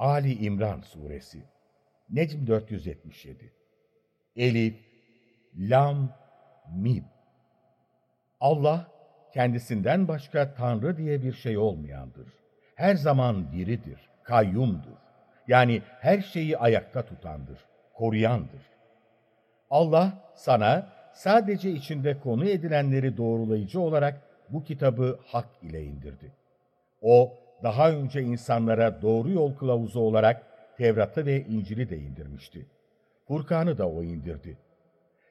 Ali İmran Suresi Necm 477 Elif, Lam, Mim Allah, kendisinden başka Tanrı diye bir şey olmayandır. Her zaman diridir, kayyumdur. Yani her şeyi ayakta tutandır, koruyandır. Allah sana sadece içinde konu edilenleri doğrulayıcı olarak bu kitabı hak ile indirdi. O, daha önce insanlara doğru yol kılavuzu olarak Tevrat'ı ve İncil'i de indirmişti. Furkan'ı da o indirdi.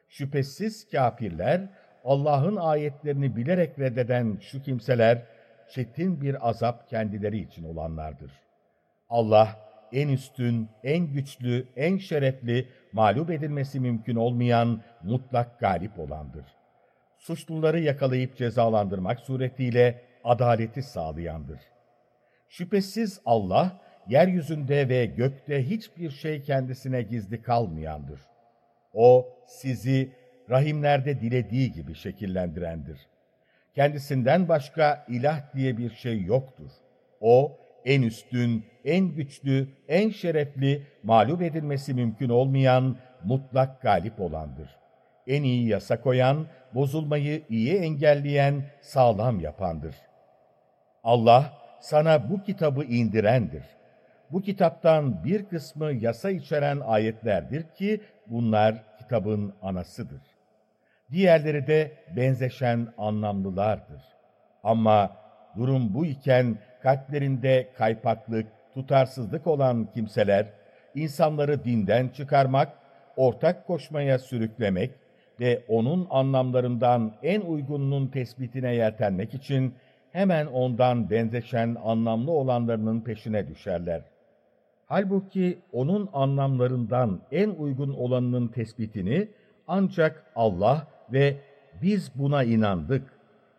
Şüphesiz kafirler, Allah'ın ayetlerini bilerek reddeden şu kimseler, çetin bir azap kendileri için olanlardır. Allah, en üstün, en güçlü, en şerefli, mağlup edilmesi mümkün olmayan, mutlak galip olandır. Suçluları yakalayıp cezalandırmak suretiyle adaleti sağlayandır. Şüphesiz Allah, yeryüzünde ve gökte hiçbir şey kendisine gizli kalmayandır. O, sizi rahimlerde dilediği gibi şekillendirendir. Kendisinden başka ilah diye bir şey yoktur. O, en üstün, en güçlü, en şerefli, mağlup edilmesi mümkün olmayan, mutlak galip olandır. En iyi yasa koyan, bozulmayı iyi engelleyen, sağlam yapandır. Allah, sana bu kitabı indirendir. Bu kitaptan bir kısmı yasa içeren ayetlerdir ki bunlar kitabın anasıdır. Diğerleri de benzeşen anlamlılardır. Ama durum bu iken kalplerinde kaypaklık, tutarsızlık olan kimseler, insanları dinden çıkarmak, ortak koşmaya sürüklemek ve onun anlamlarından en uygununun tespitine yeltenmek için hemen ondan benzeşen anlamlı olanlarının peşine düşerler. Halbuki onun anlamlarından en uygun olanının tespitini ancak Allah ve biz buna inandık.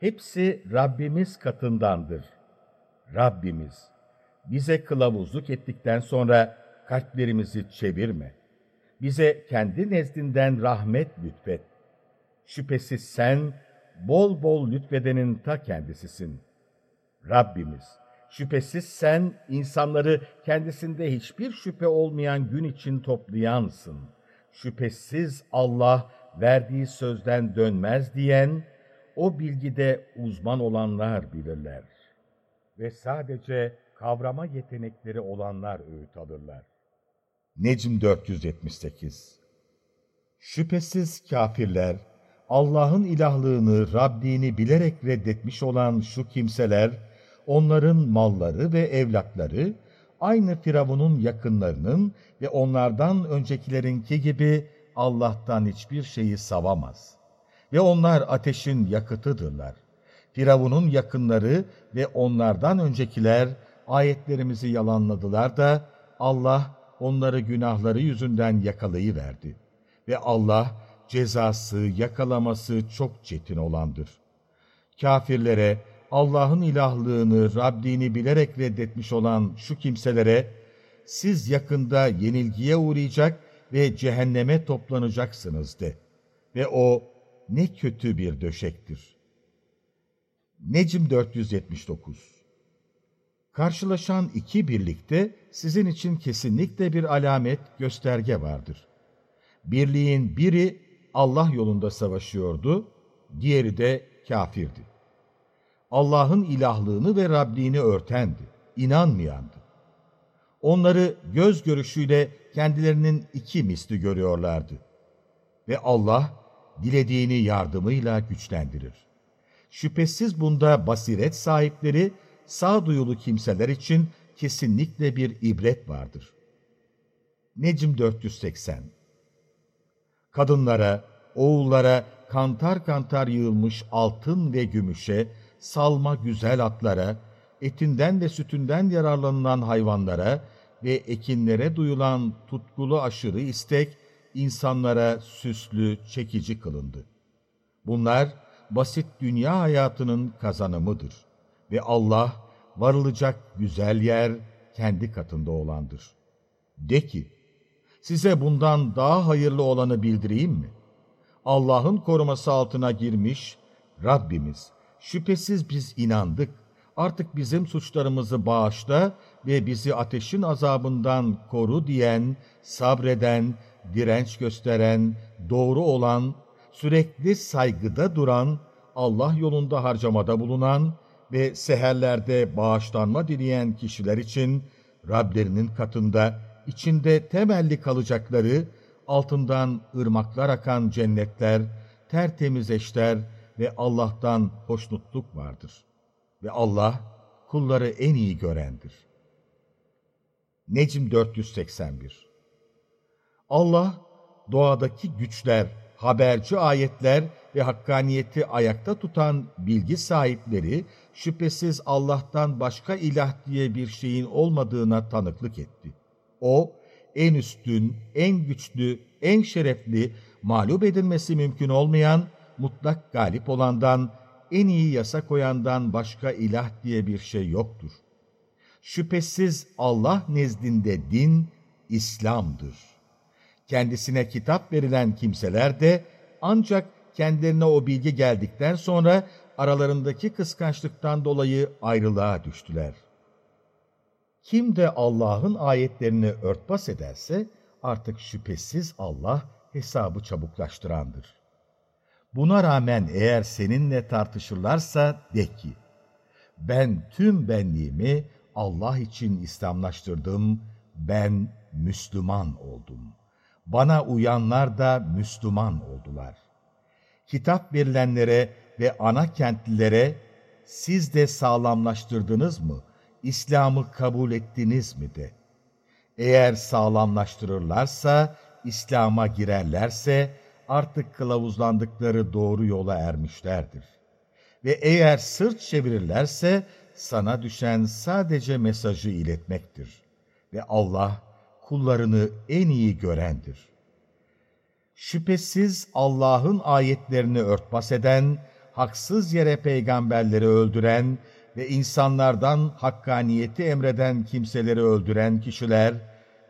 Hepsi Rabbimiz katındandır. Rabbimiz, bize kılavuzluk ettikten sonra kalplerimizi çevirme. Bize kendi nezdinden rahmet lütfet. Şüphesiz sen, bol bol lütfedenin ta kendisisin. Rabbimiz, şüphesiz sen insanları kendisinde hiçbir şüphe olmayan gün için toplayansın. Şüphesiz Allah verdiği sözden dönmez diyen, o bilgide uzman olanlar bilirler. Ve sadece kavrama yetenekleri olanlar öğüt alırlar. Necm 478 Şüphesiz kafirler, Allah'ın ilahlığını, Rabbini bilerek reddetmiş olan şu kimseler, onların malları ve evlatları, aynı Firavun'un yakınlarının ve onlardan öncekilerinki gibi Allah'tan hiçbir şeyi savamaz. Ve onlar ateşin yakıtıdırlar. Firavun'un yakınları ve onlardan öncekiler ayetlerimizi yalanladılar da Allah onları günahları yüzünden yakalayıverdi. Ve Allah cezası, yakalaması çok çetin olandır. Kafirlere, Allah'ın ilahlığını, Rabbini bilerek reddetmiş olan şu kimselere, siz yakında yenilgiye uğrayacak ve cehenneme toplanacaksınız de. Ve o ne kötü bir döşektir. Necm 479 Karşılaşan iki birlikte sizin için kesinlikle bir alamet, gösterge vardır. Birliğin biri Allah yolunda savaşıyordu, diğeri de kafirdi. Allah'ın ilahlığını ve Rabliğini örtendi, inanmayandı. Onları göz görüşüyle kendilerinin iki misli görüyorlardı. Ve Allah, dilediğini yardımıyla güçlendirir. Şüphesiz bunda basiret sahipleri, sağduyulu kimseler için kesinlikle bir ibret vardır. Necm 480 Kadınlara, oğullara kantar kantar yığılmış altın ve gümüşe, salma güzel atlara, etinden ve sütünden yararlanılan hayvanlara ve ekinlere duyulan tutkulu aşırı istek, insanlara süslü, çekici kılındı. Bunlar, basit dünya hayatının kazanımıdır. Ve Allah, varılacak güzel yer kendi katında olandır. De ki, size bundan daha hayırlı olanı bildireyim mi? Allah'ın koruması altına girmiş, Rabbimiz, şüphesiz biz inandık, artık bizim suçlarımızı bağışla ve bizi ateşin azabından koru diyen, sabreden, direnç gösteren, doğru olan, sürekli saygıda duran, Allah yolunda harcamada bulunan ve seherlerde bağışlanma dileyen kişiler için Rablerinin katında içinde temelli kalacakları, altından ırmaklar akan cennetler, tertemiz eşler ve Allah'tan hoşnutluk vardır. Ve Allah kulları en iyi görendir. Necm 481 Allah, doğadaki güçler, haberci ayetler ve hakkaniyeti ayakta tutan bilgi sahipleri, şüphesiz Allah'tan başka ilah diye bir şeyin olmadığına tanıklık etti. O, en üstün, en güçlü, en şerefli, mağlup edilmesi mümkün olmayan, mutlak galip olandan, en iyi yasa koyandan başka ilah diye bir şey yoktur. Şüphesiz Allah nezdinde din, İslam'dır. Kendisine kitap verilen kimseler de ancak kendilerine o bilgi geldikten sonra aralarındaki kıskançlıktan dolayı ayrılığa düştüler. Kim de Allah'ın ayetlerini örtbas ederse artık şüphesiz Allah hesabı çabuklaştırandır. Buna rağmen eğer seninle tartışırlarsa de ki, ben tüm benliğimi Allah için İslamlaştırdım, ben Müslüman oldum. Bana uyanlar da Müslüman oldular. Kitap verilenlere ve ana kentlilere siz de sağlamlaştırdınız mı, İslam'ı kabul ettiniz mi de. Eğer sağlamlaştırırlarsa, İslam'a girerlerse, artık kılavuzlandıkları doğru yola ermişlerdir. Ve eğer sırt çevirirlerse sana düşen sadece mesajı iletmektir. Ve Allah kullarını en iyi görendir. Şüphesiz Allah'ın ayetlerini örtbas eden, haksız yere peygamberleri öldüren ve insanlardan hakkaniyeti emreden kimseleri öldüren kişiler,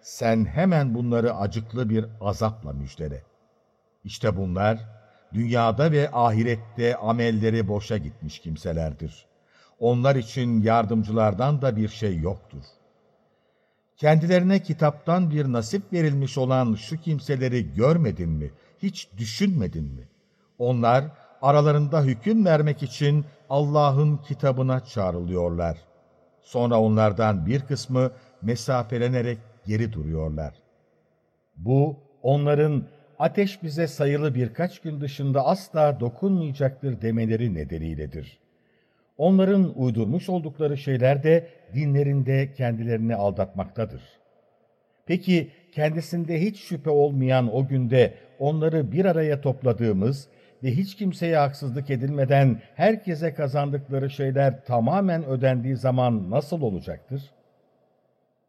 sen hemen bunları acıklı bir azapla müjdele. İşte bunlar, dünyada ve ahirette amelleri boşa gitmiş kimselerdir. Onlar için yardımcılardan da bir şey yoktur. Kendilerine kitaptan bir nasip verilmiş olan şu kimseleri görmedin mi, hiç düşünmedin mi? Onlar aralarında hüküm vermek için Allah'ın kitabına çağrılıyorlar. Sonra onlardan bir kısmı mesafelenerek geri duruyorlar. Bu, onların ateş bize sayılı birkaç gün dışında asla dokunmayacaktır demeleri nedeniyledir. Onların uydurmuş oldukları şeyler de dinlerinde kendilerini aldatmaktadır. Peki kendisinde hiç şüphe olmayan o günde onları bir araya topladığımız ve hiç kimseye haksızlık edilmeden herkese kazandıkları şeyler tamamen ödendiği zaman nasıl olacaktır?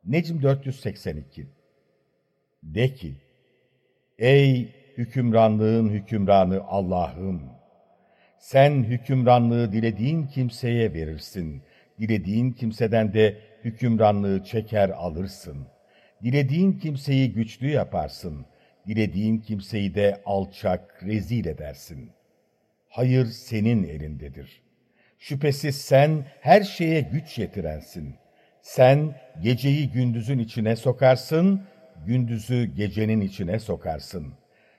Necm 482 De ki, Ey hükümranlığın hükümranı Allah'ım! Sen hükümranlığı dilediğin kimseye verirsin. Dilediğin kimseden de hükümranlığı çeker alırsın. Dilediğin kimseyi güçlü yaparsın. Dilediğin kimseyi de alçak, rezil edersin. Hayır senin elindedir. Şüphesiz sen her şeye güç yetirensin. Sen geceyi gündüzün içine sokarsın, gündüzü gecenin içine sokarsın.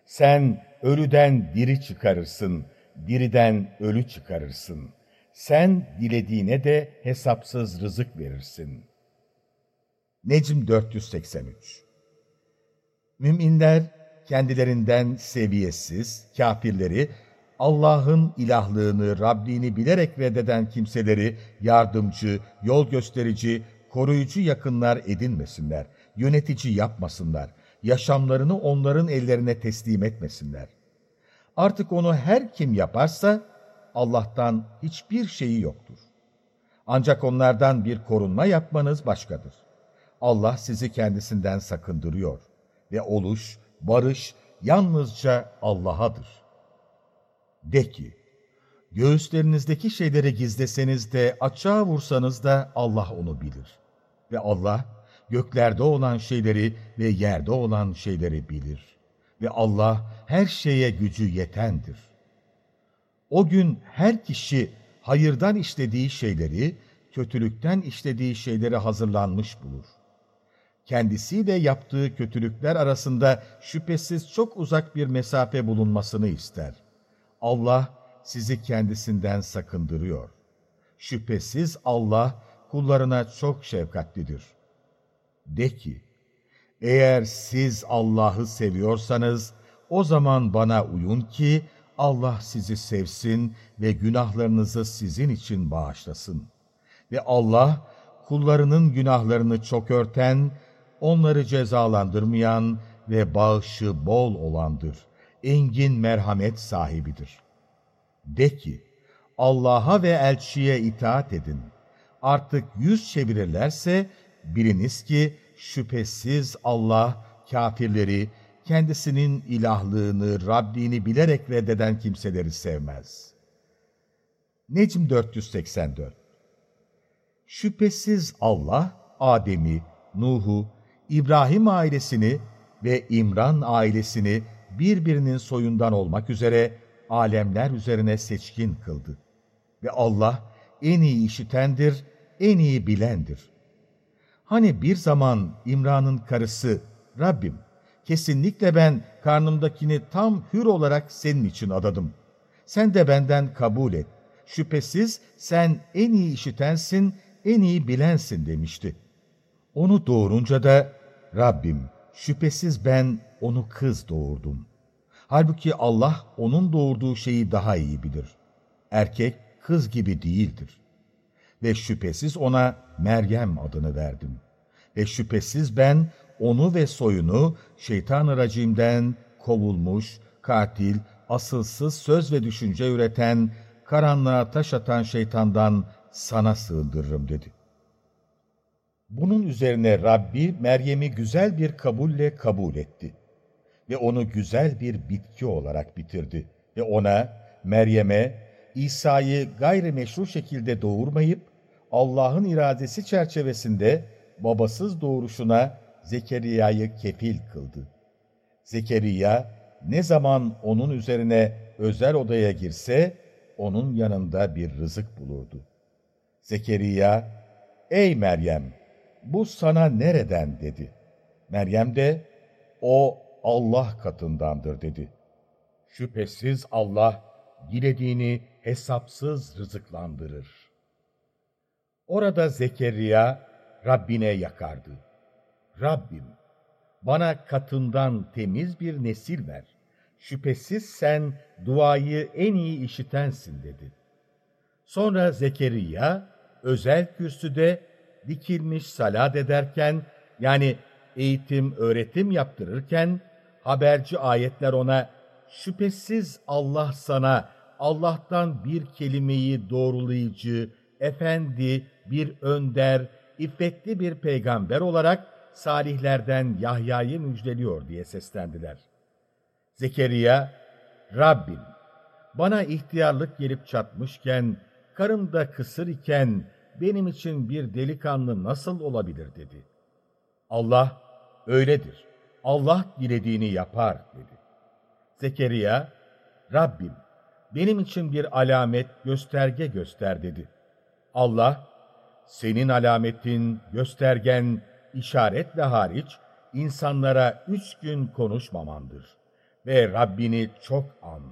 Sen ölüden diri çıkarırsın, diriden ölü çıkarırsın. Sen dilediğine de hesapsız rızık verirsin. Necm 483 Müminler kendilerinden seviyesiz, kafirleri, Allah'ın ilahlığını, Rabbini bilerek reddeden kimseleri yardımcı, yol gösterici, koruyucu yakınlar edinmesinler, yönetici yapmasınlar, yaşamlarını onların ellerine teslim etmesinler. Artık onu her kim yaparsa Allah'tan hiçbir şeyi yoktur. Ancak onlardan bir korunma yapmanız başkadır. Allah sizi kendisinden sakındırıyor ve oluş, barış yalnızca Allah'adır. De ki, göğüslerinizdeki şeyleri gizleseniz de açığa vursanız da Allah onu bilir. Ve Allah göklerde olan şeyleri ve yerde olan şeyleri bilir. Ve Allah her şeye gücü yetendir. O gün her kişi hayırdan işlediği şeyleri kötülükten işlediği şeyleri hazırlanmış bulur. Kendisiyle yaptığı kötülükler arasında şüphesiz çok uzak bir mesafe bulunmasını ister. Allah sizi kendisinden sakındırıyor. Şüphesiz Allah kullarına çok şefkatlidir. De ki, eğer siz Allah'ı seviyorsanız, o zaman bana uyun ki Allah sizi sevsin ve günahlarınızı sizin için bağışlasın. Ve Allah, kullarının günahlarını çok örten, onları cezalandırmayan ve bağışı bol olandır. Engin merhamet sahibidir. De ki, Allah'a ve elçiye itaat edin. Artık yüz çevirirlerse, biliniz ki şüphesiz Allah kafirleri, kendisinin ilahlığını, Rabbini bilerek reddeden kimseleri sevmez. Necm 484 Şüphesiz Allah, Adem'i, Nuh'u, İbrahim ailesini ve İmran ailesini birbirinin soyundan olmak üzere alemler üzerine seçkin kıldı. Ve Allah en iyi işitendir, en iyi bilendir. Hani bir zaman İmran'ın karısı, Rabbim, kesinlikle ben karnımdakini tam hür olarak senin için adadım. Sen de benden kabul et. Şüphesiz sen en iyi işitensin, en iyi bilensin demişti. Onu doğurunca da Rabbim şüphesiz ben onu kız doğurdum. Halbuki Allah onun doğurduğu şeyi daha iyi bilir. Erkek kız gibi değildir. Ve şüphesiz ona Meryem adını verdim. Ve şüphesiz ben onu ve soyunu şeytan-ı racimden kovulmuş, katil, asılsız söz ve düşünce üreten, karanlığa taş atan şeytandan sana sığındırırım dedi. Bunun üzerine Rabbi Meryem'i güzel bir kabulle kabul etti ve onu güzel bir bitki olarak bitirdi ve ona, Meryem'e, İsa'yı gayrimeşru şekilde doğurmayıp, Allah'ın iradesi çerçevesinde babasız doğuruşuna Zekeriya'yı kefil kıldı. Zekeriya ne zaman onun üzerine özel odaya girse, onun yanında bir rızık bulurdu. Zekeriya, ''Ey Meryem, bu sana nereden?'' dedi. Meryem de, ''O Allah katındandır.'' dedi. Şüphesiz Allah, dilediğini hesapsız rızıklandırır. Orada Zekeriya, Rabbine yakardı. Rabbim, bana katından temiz bir nesil ver. Şüphesiz sen duayı en iyi işitensin dedi. Sonra Zekeriya, özel kürsüde dikilmiş salat ederken, yani eğitim, öğretim yaptırırken, haberci ayetler ona, şüphesiz Allah sana Allah'tan bir kelimeyi doğrulayıcı, efendi, bir önder, iffetli bir peygamber olarak salihlerden Yahya'yı müjdeliyor diye seslendiler. Zekeriya, Rabbim, bana ihtiyarlık gelip çatmışken, karım da kısır iken, benim için bir delikanlı nasıl olabilir dedi. Allah, öyledir. Allah dilediğini yapar dedi. Zekeriya, Rabbim, benim için bir alamet, gösterge göster dedi. Allah, senin alametin, göstergen, işaretle hariç insanlara üç gün konuşmamandır. Ve Rabbini çok an,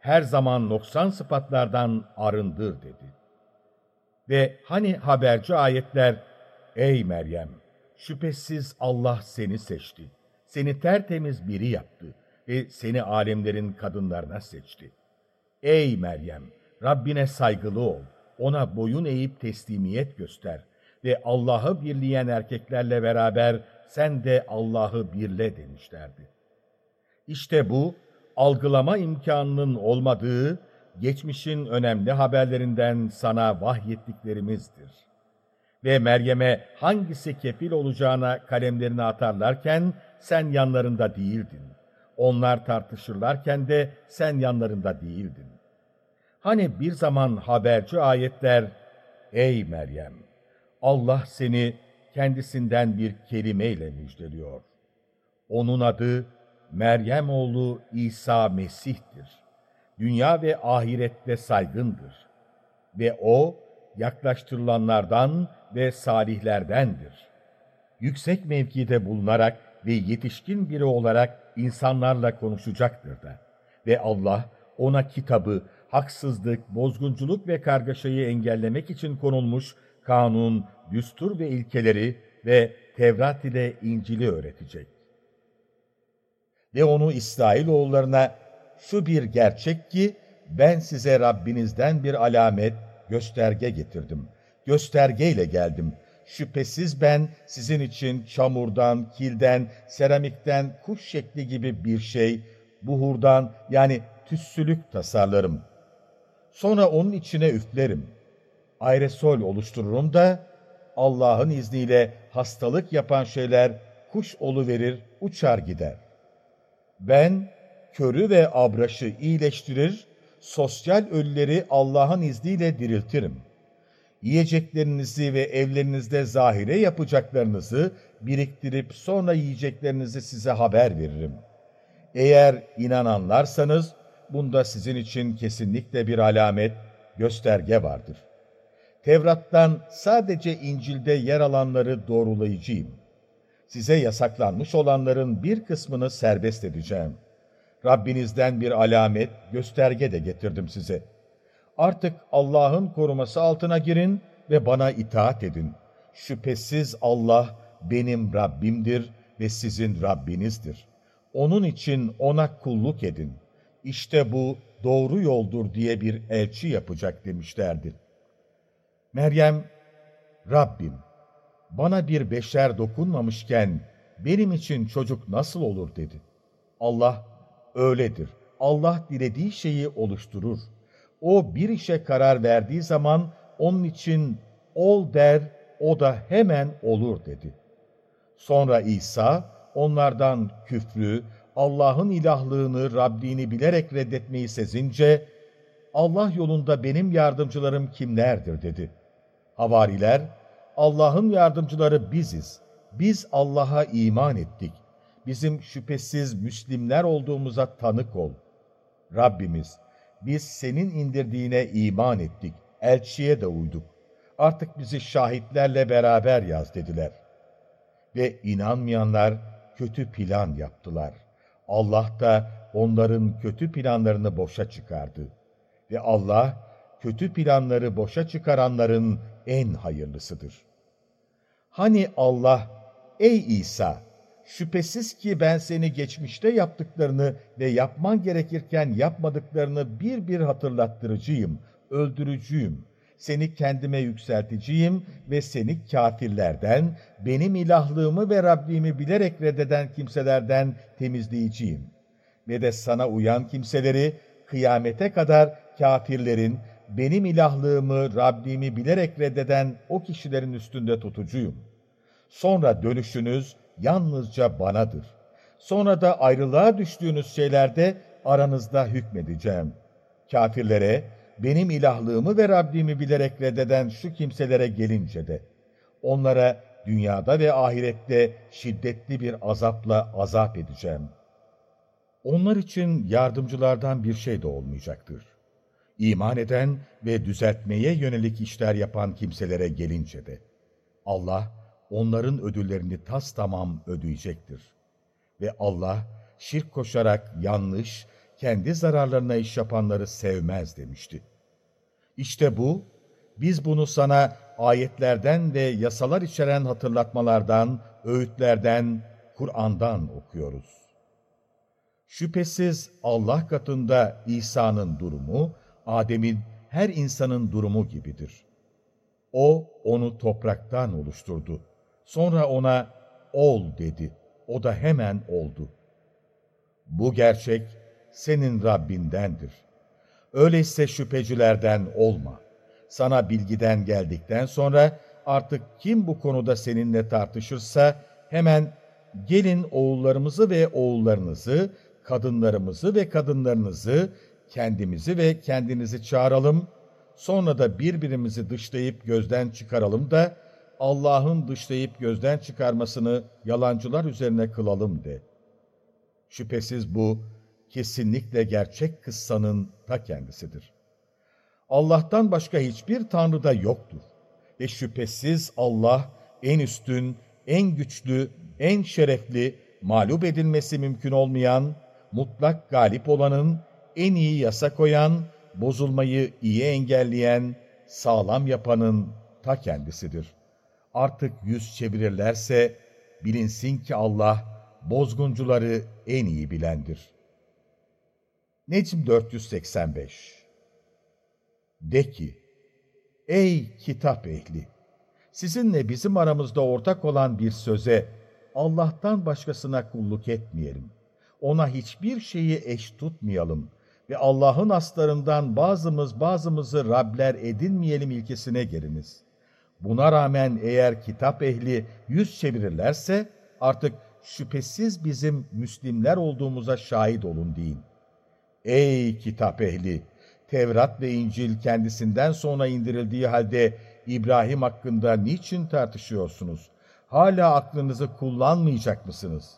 her zaman noksan sıfatlardan arındır dedi. Ve hani haberci ayetler, ey Meryem, şüphesiz Allah seni seçti, seni tertemiz biri yaptı ve seni alemlerin kadınlarına seçti. Ey Meryem, Rabbine saygılı ol, ona boyun eğip teslimiyet göster ve Allah'ı birleyen erkeklerle beraber sen de Allah'ı birle demişlerdi. İşte bu, algılama imkanının olmadığı, geçmişin önemli haberlerinden sana vahyettiklerimizdir. Ve Meryem'e hangisi kefil olacağına kalemlerini atarlarken sen yanlarında değildin. Onlar tartışırlarken de sen yanlarında değildin. Hani bir zaman haberci ayetler, Ey Meryem! Allah seni kendisinden bir kelimeyle müjdeliyor. Onun adı Meryem oğlu İsa Mesih'tir. Dünya ve ahirette saygındır. Ve o yaklaştırılanlardan ve salihlerdendir. Yüksek mevkide bulunarak ve yetişkin biri olarak insanlarla konuşacaktır da. Ve Allah ona kitabı, haksızlık, bozgunculuk ve kargaşayı engellemek için konulmuş kanun, düstur ve ilkeleri ve Tevrat ile İncil'i öğretecek. Ve onu İsrailoğullarına şu bir gerçek ki ben size Rabbinizden bir alamet, gösterge getirdim. Göstergeyle geldim. Şüphesiz ben sizin için çamurdan, kilden, seramikten, kuş şekli gibi bir şey, buhurdan yani tüssülük tasarlarım. Sonra onun içine üflerim. Aerosol oluştururum da Allah'ın izniyle hastalık yapan şeyler kuş verir, uçar gider. Ben körü ve abraşı iyileştirir, sosyal ölüleri Allah'ın izniyle diriltirim. Yiyeceklerinizi ve evlerinizde zahire yapacaklarınızı biriktirip sonra yiyeceklerinizi size haber veririm. Eğer inananlarsanız bunda sizin için kesinlikle bir alamet, gösterge vardır. Tevrat'tan sadece İncil'de yer alanları doğrulayıcıyım. Size yasaklanmış olanların bir kısmını serbest edeceğim. Rabbinizden bir alamet, gösterge de getirdim size. Artık Allah'ın koruması altına girin ve bana itaat edin. Şüphesiz Allah benim Rabbimdir ve sizin Rabbinizdir. Onun için ona kulluk edin. İşte bu doğru yoldur diye bir elçi yapacak demişlerdi. Meryem, Rabbim, bana bir beşer dokunmamışken benim için çocuk nasıl olur dedi. Allah, öyledir. Allah dilediği şeyi oluşturur. O bir işe karar verdiği zaman onun için ol der, o da hemen olur dedi. Sonra İsa onlardan küfrü, Allah'ın ilahlığını, Rabbini bilerek reddetmeyi sezince, Allah yolunda benim yardımcılarım kimlerdir dedi. Havariler, Allah'ın yardımcıları biziz. Biz Allah'a iman ettik. Bizim şüphesiz Müslimler olduğumuza tanık ol. Rabbimiz, biz senin indirdiğine iman ettik. Elçiye de uyduk. Artık bizi şahitlerle beraber yaz dediler. Ve inanmayanlar kötü plan yaptılar. Allah da onların kötü planlarını boşa çıkardı. Ve Allah, kötü planları boşa çıkaranların en hayırlısıdır. Hani Allah, ey İsa, şüphesiz ki ben seni geçmişte yaptıklarını ve yapman gerekirken yapmadıklarını bir bir hatırlattırıcıyım, öldürücüyüm. Seni kendime yükselteceğim ve seni kafirlerden, benim ilahlığımı ve Rabbimi bilerek reddeden kimselerden temizleyeceğim. Ve de sana uyan kimseleri kıyamete kadar kafirlerin, benim ilahlığımı, Rabbimi bilerek reddeden o kişilerin üstünde tutucuyum. Sonra dönüşünüz yalnızca banadır. Sonra da ayrılığa düştüğünüz şeylerde aranızda hükmedeceğim. Kafirlere, benim ilahlığımı ve Rabbimi bilerek reddeden şu kimselere gelince de, onlara dünyada ve ahirette şiddetli bir azapla azap edeceğim. Onlar için yardımcılardan bir şey de olmayacaktır. İman eden ve düzeltmeye yönelik işler yapan kimselere gelince de, Allah onların ödüllerini tas tamam ödeyecektir. Ve Allah şirk koşarak yanlış, kendi zararlarına iş yapanları sevmez demişti. İşte bu, biz bunu sana ayetlerden ve yasalar içeren hatırlatmalardan, öğütlerden, Kur'an'dan okuyoruz. Şüphesiz Allah katında İsa'nın durumu, Adem'in her insanın durumu gibidir. O, onu topraktan oluşturdu. Sonra ona, ol dedi. O da hemen oldu. Bu gerçek, senin Rabbindendir. Öyleyse şüphecilerden olma. Sana bilgiden geldikten sonra artık kim bu konuda seninle tartışırsa hemen gelin oğullarımızı ve oğullarınızı, kadınlarımızı ve kadınlarınızı, kendimizi ve kendinizi çağıralım, sonra da birbirimizi dışlayıp gözden çıkaralım da Allah'ın dışlayıp gözden çıkarmasını yalancılar üzerine kılalım de. Şüphesiz bu kesinlikle gerçek kıssanın ta kendisidir. Allah'tan başka hiçbir tanrı da yoktur. Ve şüphesiz Allah en üstün, en güçlü, en şerefli, mağlup edilmesi mümkün olmayan, mutlak galip olanın, en iyi yasa koyan, bozulmayı iyi engelleyen, sağlam yapanın ta kendisidir. Artık yüz çevirirlerse bilinsin ki Allah bozguncuları en iyi bilendir. Necm 485 De ki, Ey kitap ehli! Sizinle bizim aramızda ortak olan bir söze Allah'tan başkasına kulluk etmeyelim. Ona hiçbir şeyi eş tutmayalım ve Allah'ın aslarından bazımız bazımızı Rabler edinmeyelim ilkesine geliniz. Buna rağmen eğer kitap ehli yüz çevirirlerse artık şüphesiz bizim Müslimler olduğumuza şahit olun deyin. Ey kitap ehli! Tevrat ve İncil kendisinden sonra indirildiği halde İbrahim hakkında niçin tartışıyorsunuz? Hala aklınızı kullanmayacak mısınız?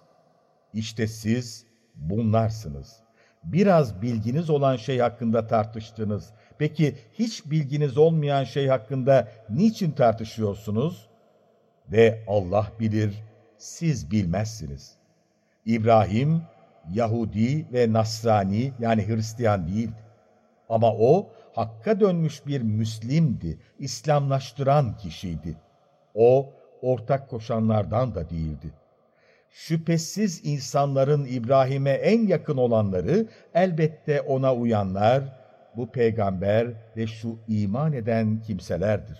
İşte siz bunlarsınız. Biraz bilginiz olan şey hakkında tartıştınız. Peki hiç bilginiz olmayan şey hakkında niçin tartışıyorsunuz? Ve Allah bilir, siz bilmezsiniz. İbrahim, Yahudi ve Nasrani yani Hristiyan değildi. Ama o hakka dönmüş bir Müslimdi, İslamlaştıran kişiydi. O ortak koşanlardan da değildi. Şüphesiz insanların İbrahim'e en yakın olanları elbette ona uyanlar, bu peygamber ve şu iman eden kimselerdir.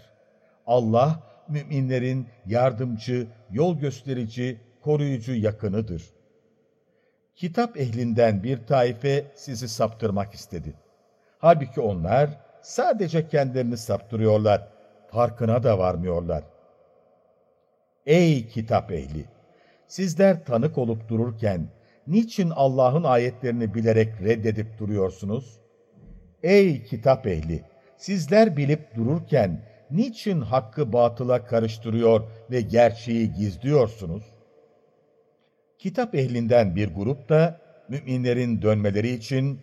Allah müminlerin yardımcı, yol gösterici, koruyucu yakınıdır. Kitap ehlinden bir taife sizi saptırmak istedi. Halbuki onlar sadece kendilerini saptırıyorlar, farkına da varmıyorlar. Ey kitap ehli! Sizler tanık olup dururken, niçin Allah'ın ayetlerini bilerek reddedip duruyorsunuz? Ey kitap ehli! Sizler bilip dururken, niçin hakkı batıla karıştırıyor ve gerçeği gizliyorsunuz? Kitap ehlinden bir grup da, müminlerin dönmeleri için,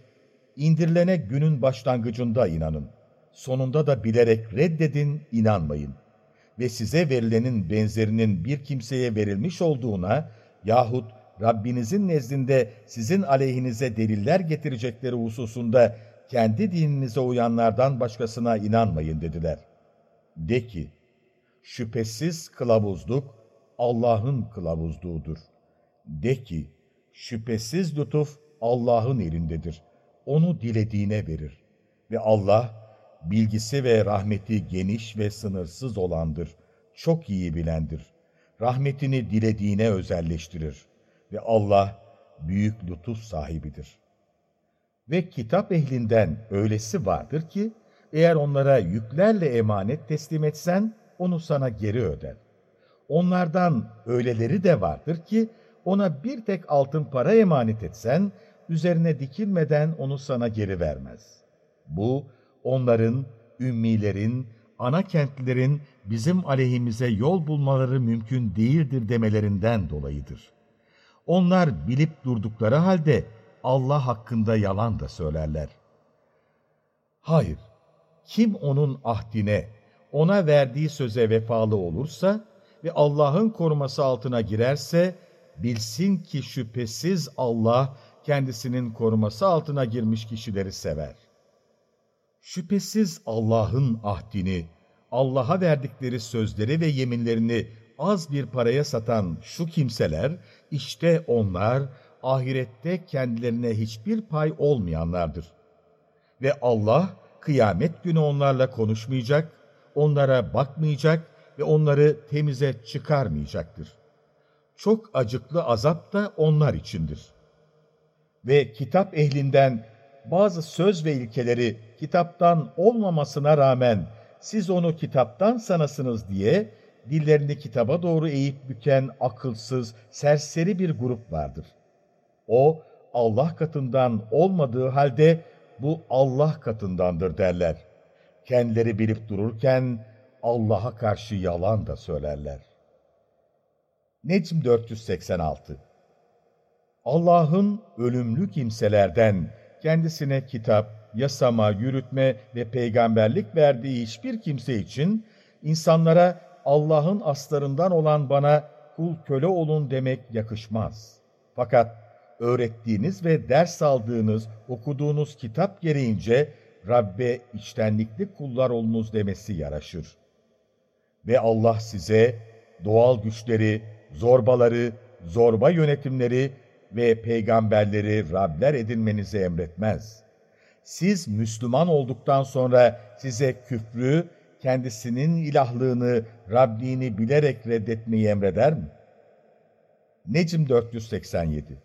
indirilene günün başlangıcında inanın. Sonunda da bilerek reddedin, inanmayın. Ve size verilenin benzerinin bir kimseye verilmiş olduğuna yahut Rabbinizin nezdinde sizin aleyhinize deliller getirecekleri hususunda kendi dininize uyanlardan başkasına inanmayın dediler. De ki, şüphesiz kılavuzluk Allah'ın kılavuzluğudur. De ki, şüphesiz lütuf Allah'ın elindedir onu dilediğine verir. Ve Allah, bilgisi ve rahmeti geniş ve sınırsız olandır. Çok iyi bilendir. Rahmetini dilediğine özelleştirir. Ve Allah, büyük lütuf sahibidir. Ve kitap ehlinden öylesi vardır ki, eğer onlara yüklerle emanet teslim etsen, onu sana geri öder. Onlardan öyleleri de vardır ki, ona bir tek altın para emanet etsen, üzerine dikilmeden onu sana geri vermez. Bu, onların, ümmilerin, ana kentlilerin bizim aleyhimize yol bulmaları mümkün değildir demelerinden dolayıdır. Onlar bilip durdukları halde Allah hakkında yalan da söylerler. Hayır, kim onun ahdine, ona verdiği söze vefalı olursa ve Allah'ın koruması altına girerse, bilsin ki şüphesiz Allah kendisinin koruması altına girmiş kişileri sever. Şüphesiz Allah'ın ahdini, Allah'a verdikleri sözleri ve yeminlerini az bir paraya satan şu kimseler, işte onlar ahirette kendilerine hiçbir pay olmayanlardır. Ve Allah kıyamet günü onlarla konuşmayacak, onlara bakmayacak ve onları temize çıkarmayacaktır. Çok acıklı azap da onlar içindir.'' ve kitap ehlinden bazı söz ve ilkeleri kitaptan olmamasına rağmen siz onu kitaptan sanasınız diye dillerini kitaba doğru eğip büken akılsız, serseri bir grup vardır. O, Allah katından olmadığı halde bu Allah katındandır derler. Kendileri bilip dururken Allah'a karşı yalan da söylerler. Necm 486 Allah'ın ölümlü kimselerden kendisine kitap, yasama, yürütme ve peygamberlik verdiği hiçbir kimse için insanlara Allah'ın aslarından olan bana kul köle olun demek yakışmaz. Fakat öğrettiğiniz ve ders aldığınız, okuduğunuz kitap gereğince Rabbe içtenlikli kullar olunuz demesi yaraşır. Ve Allah size doğal güçleri, zorbaları, zorba yönetimleri ve peygamberleri Rabler edinmenizi emretmez. Siz Müslüman olduktan sonra size küfrü, kendisinin ilahlığını, Rabbini bilerek reddetmeyi emreder mi? Necm 487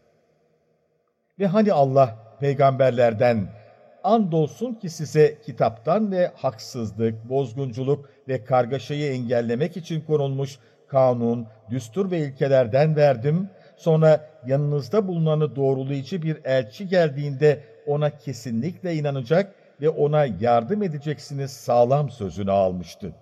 Ve hani Allah peygamberlerden andolsun ki size kitaptan ve haksızlık, bozgunculuk ve kargaşayı engellemek için konulmuş kanun, düstur ve ilkelerden verdim. Sonra yanınızda bulunanı doğrulayıcı bir elçi geldiğinde ona kesinlikle inanacak ve ona yardım edeceksiniz sağlam sözünü almıştı.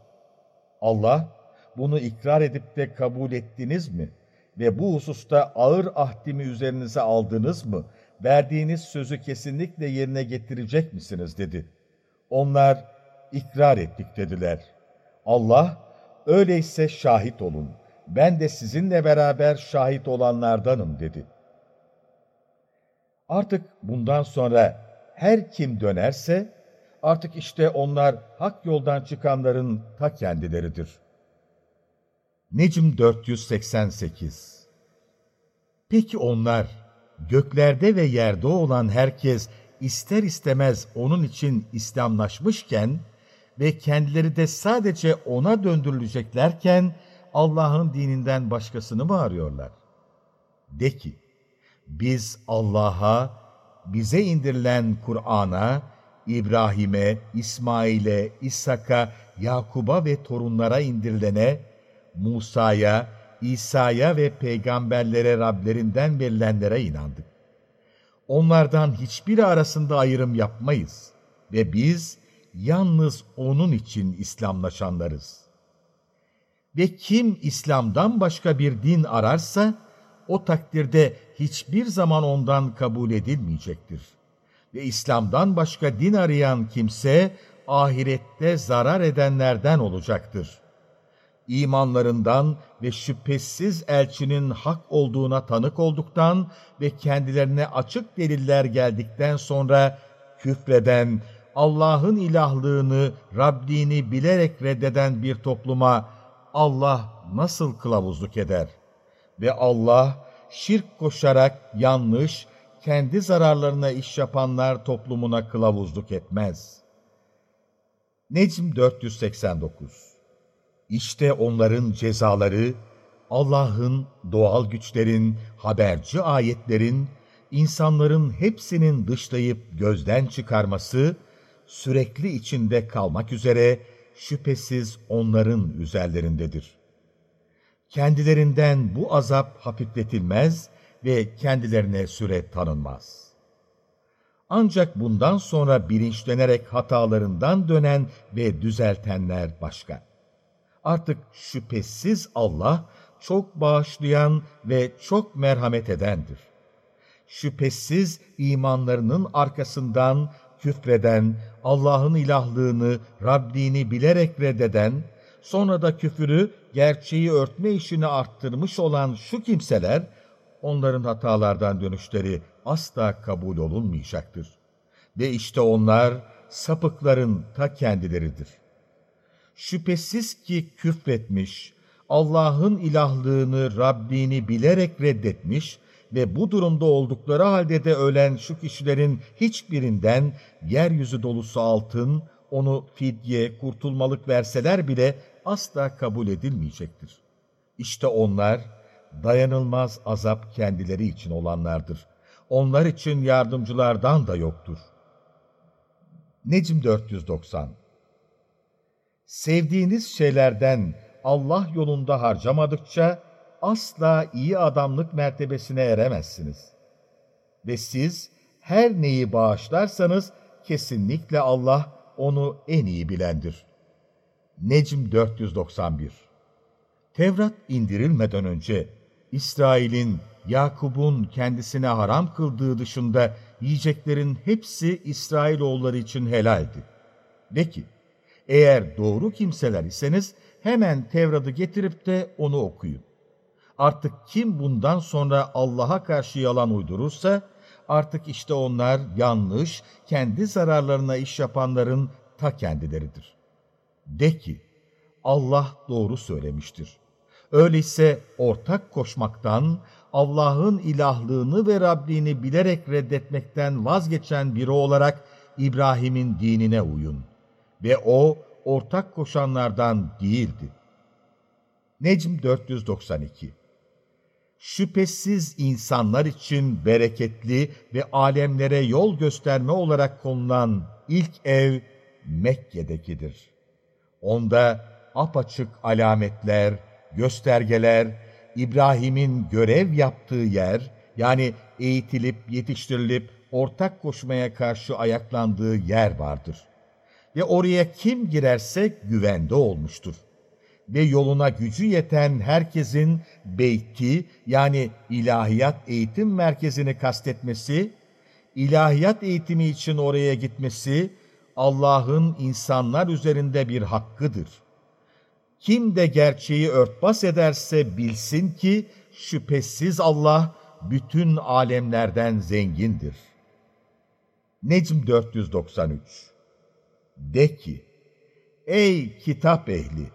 Allah, bunu ikrar edip de kabul ettiniz mi? Ve bu hususta ağır ahdimi üzerinize aldınız mı? Verdiğiniz sözü kesinlikle yerine getirecek misiniz? dedi. Onlar, ikrar ettik dediler. Allah, öyleyse şahit olun. Ben de sizinle beraber şahit olanlardanım dedi. Artık bundan sonra her kim dönerse, artık işte onlar hak yoldan çıkanların ta kendileridir. Necm 488 Peki onlar, göklerde ve yerde olan herkes ister istemez onun için İslamlaşmışken ve kendileri de sadece ona döndürüleceklerken Allah'ın dininden başkasını mı arıyorlar? De ki, biz Allah'a, bize indirilen Kur'an'a, İbrahim'e, İsmail'e, İshak'a, Yakub'a ve torunlara indirilene, Musa'ya, İsa'ya ve peygamberlere Rablerinden verilenlere inandık. Onlardan hiçbiri arasında ayrım yapmayız ve biz yalnız O'nun için İslamlaşanlarız. Ve kim İslam'dan başka bir din ararsa, o takdirde hiçbir zaman ondan kabul edilmeyecektir. Ve İslam'dan başka din arayan kimse, ahirette zarar edenlerden olacaktır. İmanlarından ve şüphesiz elçinin hak olduğuna tanık olduktan ve kendilerine açık deliller geldikten sonra küfreden, Allah'ın ilahlığını, Rabbini bilerek reddeden bir topluma Allah nasıl kılavuzluk eder? Ve Allah şirk koşarak yanlış, kendi zararlarına iş yapanlar toplumuna kılavuzluk etmez. Necm 489 İşte onların cezaları, Allah'ın, doğal güçlerin, haberci ayetlerin, insanların hepsinin dışlayıp gözden çıkarması, sürekli içinde kalmak üzere şüphesiz onların üzerlerindedir. Kendilerinden bu azap hafifletilmez ve kendilerine süre tanınmaz. Ancak bundan sonra bilinçlenerek hatalarından dönen ve düzeltenler başka. Artık şüphesiz Allah çok bağışlayan ve çok merhamet edendir. Şüphesiz imanlarının arkasından küfreden, Allah'ın ilahlığını, Rabbini bilerek reddeden, sonra da küfürü, gerçeği örtme işini arttırmış olan şu kimseler, onların hatalardan dönüşleri asla kabul olunmayacaktır. Ve işte onlar sapıkların ta kendileridir. Şüphesiz ki küfretmiş, Allah'ın ilahlığını, Rabbini bilerek reddetmiş ve bu durumda oldukları halde de ölen şu kişilerin hiçbirinden yeryüzü dolusu altın, onu fidye, kurtulmalık verseler bile asla kabul edilmeyecektir. İşte onlar, dayanılmaz azap kendileri için olanlardır. Onlar için yardımcılardan da yoktur. Necm 490 Sevdiğiniz şeylerden Allah yolunda harcamadıkça, asla iyi adamlık mertebesine eremezsiniz. Ve siz her neyi bağışlarsanız kesinlikle Allah onu en iyi bilendir. Necm 491 Tevrat indirilmeden önce İsrail'in Yakup'un kendisine haram kıldığı dışında yiyeceklerin hepsi İsrailoğulları için helaldi. De ki, eğer doğru kimseler iseniz hemen Tevrat'ı getirip de onu okuyun. Artık kim bundan sonra Allah'a karşı yalan uydurursa, artık işte onlar yanlış, kendi zararlarına iş yapanların ta kendileridir. De ki, Allah doğru söylemiştir. Öyleyse ortak koşmaktan, Allah'ın ilahlığını ve Rabbini bilerek reddetmekten vazgeçen biri olarak İbrahim'in dinine uyun. Ve o ortak koşanlardan değildi. Necm 492 Şüphesiz insanlar için bereketli ve alemlere yol gösterme olarak konulan ilk ev Mekke'dekidir. Onda apaçık alametler, göstergeler, İbrahim'in görev yaptığı yer, yani eğitilip, yetiştirilip, ortak koşmaya karşı ayaklandığı yer vardır. Ve oraya kim girerse güvende olmuştur. Ve yoluna gücü yeten herkesin beyti, yani ilahiyat eğitim merkezini kastetmesi, ilahiyat eğitimi için oraya gitmesi, Allah'ın insanlar üzerinde bir hakkıdır. Kim de gerçeği örtbas ederse bilsin ki şüphesiz Allah bütün alemlerden zengindir. Necm 493 De ki, ey kitap ehli!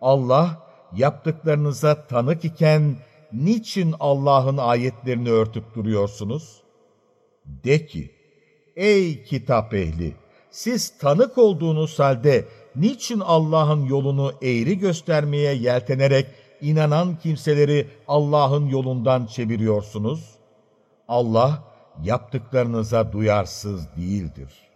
Allah yaptıklarınıza tanık iken niçin Allah'ın ayetlerini örtüp duruyorsunuz? De ki, ey kitap ehli! Siz tanık olduğunuz halde niçin Allah'ın yolunu eğri göstermeye yeltenerek inanan kimseleri Allah'ın yolundan çeviriyorsunuz? Allah yaptıklarınıza duyarsız değildir.''